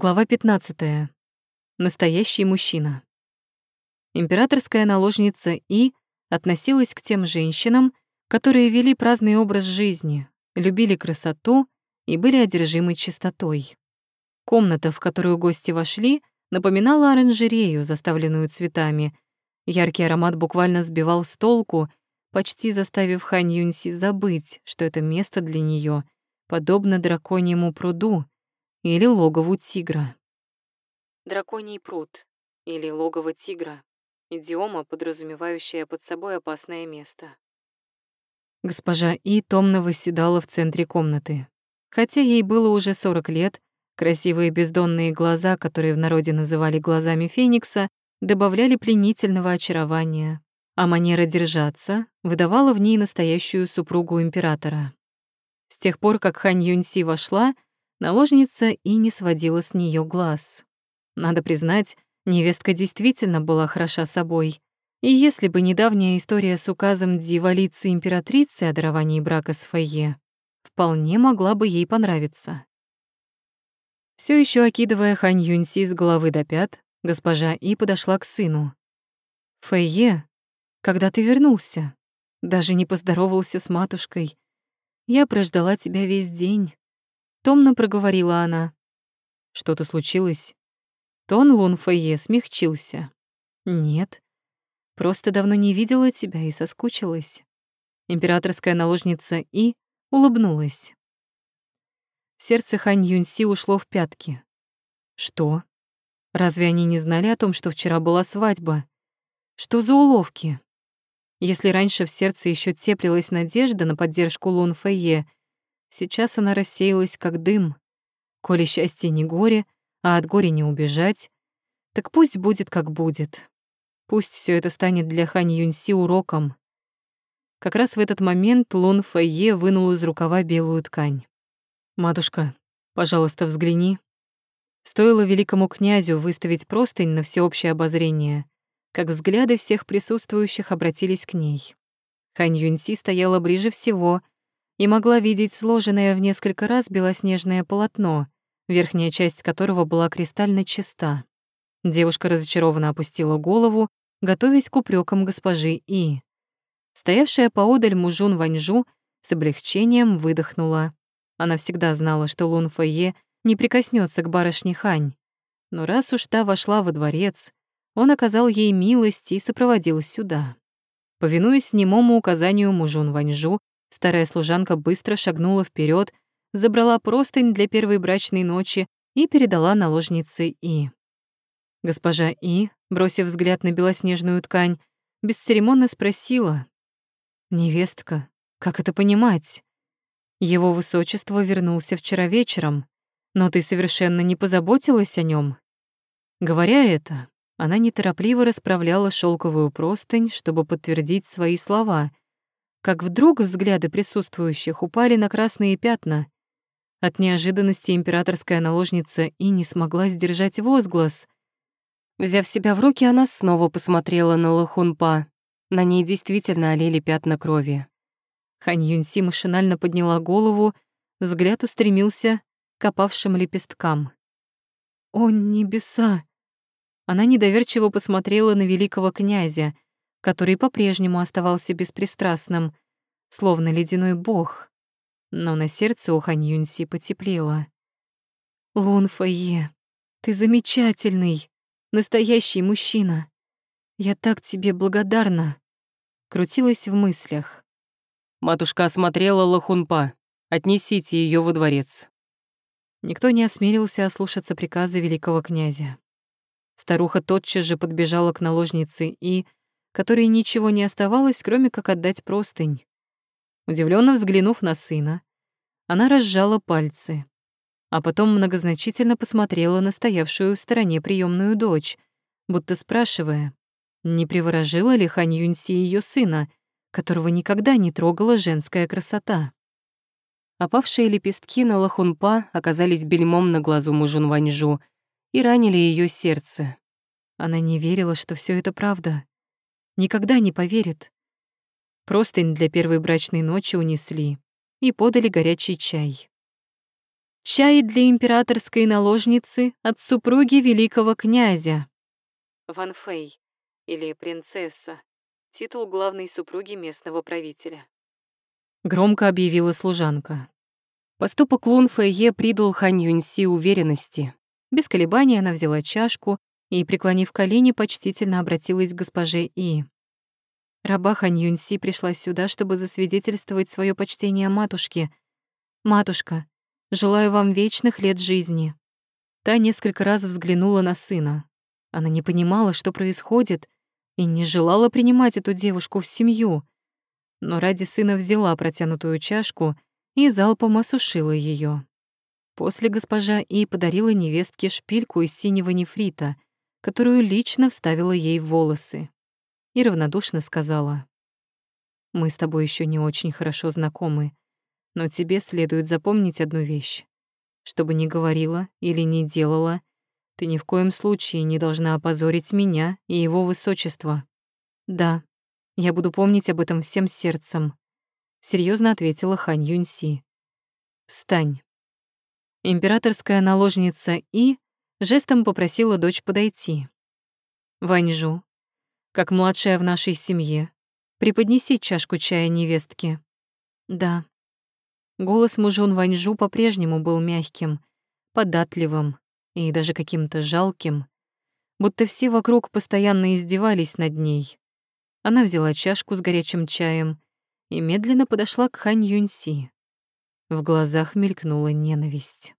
Глава 15. Настоящий мужчина. Императорская наложница И относилась к тем женщинам, которые вели праздный образ жизни, любили красоту и были одержимы чистотой. Комната, в которую гости вошли, напоминала оранжерею, заставленную цветами. Яркий аромат буквально сбивал с толку, почти заставив Хань Юньси забыть, что это место для нее подобно драконьему пруду, или логову тигра. Драконий пруд или логово тигра — идиома, подразумевающая под собой опасное место. Госпожа И томно восседала в центре комнаты. Хотя ей было уже 40 лет, красивые бездонные глаза, которые в народе называли глазами Феникса, добавляли пленительного очарования, а манера держаться выдавала в ней настоящую супругу императора. С тех пор, как Хань Юньси вошла, Наложница и не сводила с нее глаз. Надо признать, невестка действительно была хороша собой. И если бы недавняя история с указом дьяволицы императрицы о даровании брака с Фойе, вполне могла бы ей понравиться. Все еще окидывая Хань Юньси с головы до пят, госпожа И подошла к сыну. «Фэйе, когда ты вернулся? Даже не поздоровался с матушкой. Я прождала тебя весь день. Томно проговорила она. Что-то случилось? Тон Лун смягчился. Нет. Просто давно не видела тебя и соскучилась. Императорская наложница И улыбнулась. Сердце Хань Юньси ушло в пятки. Что? Разве они не знали о том, что вчера была свадьба? Что за уловки? Если раньше в сердце еще теплилась надежда на поддержку Лун Фэйе, Сейчас она рассеялась, как дым. Коли счастье не горе, а от горя не убежать, так пусть будет, как будет. Пусть все это станет для Хань Юньси уроком. Как раз в этот момент Лун Фэйе вынул из рукава белую ткань. «Матушка, пожалуйста, взгляни». Стоило великому князю выставить простынь на всеобщее обозрение, как взгляды всех присутствующих обратились к ней. Хань Юньси стояла ближе всего — и могла видеть сложенное в несколько раз белоснежное полотно, верхняя часть которого была кристально чиста. Девушка разочарованно опустила голову, готовясь к упрекам госпожи И. Стоявшая поодаль мужун Ваньжу с облегчением выдохнула. Она всегда знала, что Лун Фэйе не прикоснется к барышне Хань. Но раз уж та вошла во дворец, он оказал ей милость и сопроводил сюда. Повинуясь немому указанию мужун Ваньжу, Старая служанка быстро шагнула вперед, забрала простынь для первой брачной ночи и передала наложнице И. Госпожа И, бросив взгляд на белоснежную ткань, бесцеремонно спросила. «Невестка, как это понимать? Его высочество вернулся вчера вечером, но ты совершенно не позаботилась о нем. Говоря это, она неторопливо расправляла шелковую простынь, чтобы подтвердить свои слова — как вдруг взгляды присутствующих упали на красные пятна. От неожиданности императорская наложница и не смогла сдержать возглас. Взяв себя в руки, она снова посмотрела на Лохунпа. На ней действительно олели пятна крови. Хань Юньси машинально подняла голову, взгляд устремился к опавшим лепесткам. «О, небеса!» Она недоверчиво посмотрела на великого князя — который по-прежнему оставался беспристрастным, словно ледяной бог. Но на сердце у Хань Юньси потеплело. «Лун Фэйе, ты замечательный, настоящий мужчина. Я так тебе благодарна», — крутилась в мыслях. Матушка осмотрела Лохунпа. Отнесите ее во дворец. Никто не осмелился ослушаться приказа великого князя. Старуха тотчас же подбежала к наложнице и, которой ничего не оставалось, кроме как отдать простынь. Удивленно взглянув на сына, она разжала пальцы, а потом многозначительно посмотрела на стоявшую в стороне приемную дочь, будто спрашивая, не приворожила ли Хань Юньси ее сына, которого никогда не трогала женская красота. Опавшие лепестки на лохунпа оказались бельмом на глазу мужун Ваньжу и ранили ее сердце. Она не верила, что все это правда никогда не поверит. Простынь для первой брачной ночи унесли и подали горячий чай. Чай для императорской наложницы от супруги великого князя. Ван Фэй, или принцесса, титул главной супруги местного правителя. Громко объявила служанка. Поступок Лун Фэйе придал Хань Юньси уверенности. Без колебаний она взяла чашку и, преклонив колени, почтительно обратилась к госпоже И. Раба Хань Юньси пришла сюда, чтобы засвидетельствовать свое почтение матушке. «Матушка, желаю вам вечных лет жизни». Та несколько раз взглянула на сына. Она не понимала, что происходит, и не желала принимать эту девушку в семью. Но ради сына взяла протянутую чашку и залпом осушила ее. После госпожа И подарила невестке шпильку из синего нефрита, которую лично вставила ей в волосы. И равнодушно сказала, «Мы с тобой еще не очень хорошо знакомы, но тебе следует запомнить одну вещь. Что бы ни говорила или не делала, ты ни в коем случае не должна опозорить меня и его высочество. Да, я буду помнить об этом всем сердцем, серьезно ответила Хань Юньси. Встань. Императорская наложница И жестом попросила дочь подойти. Ваньжу, как младшая в нашей семье, преподнеси чашку чая невестке. Да. Голос мужун Ваньжу по-прежнему был мягким, податливым, и даже каким-то жалким, будто все вокруг постоянно издевались над ней. Она взяла чашку с горячим чаем и медленно подошла к Хань Юньси. В глазах мелькнула ненависть.